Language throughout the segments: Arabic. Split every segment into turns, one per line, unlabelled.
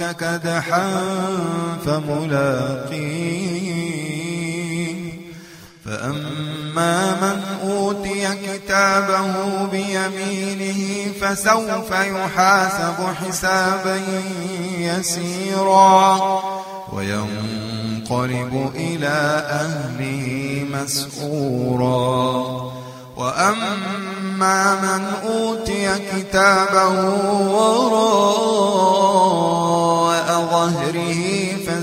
ربك كدحا فملاقيه فأما من أوتي كتابه بيمينه فسوف يحاسب حسابا يسيرا وينقلب إلى أهله مسؤورا وأما من أوتي كتابه وراء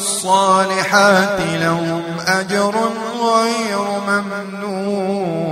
الصالحات لهم أجر غير ممنون.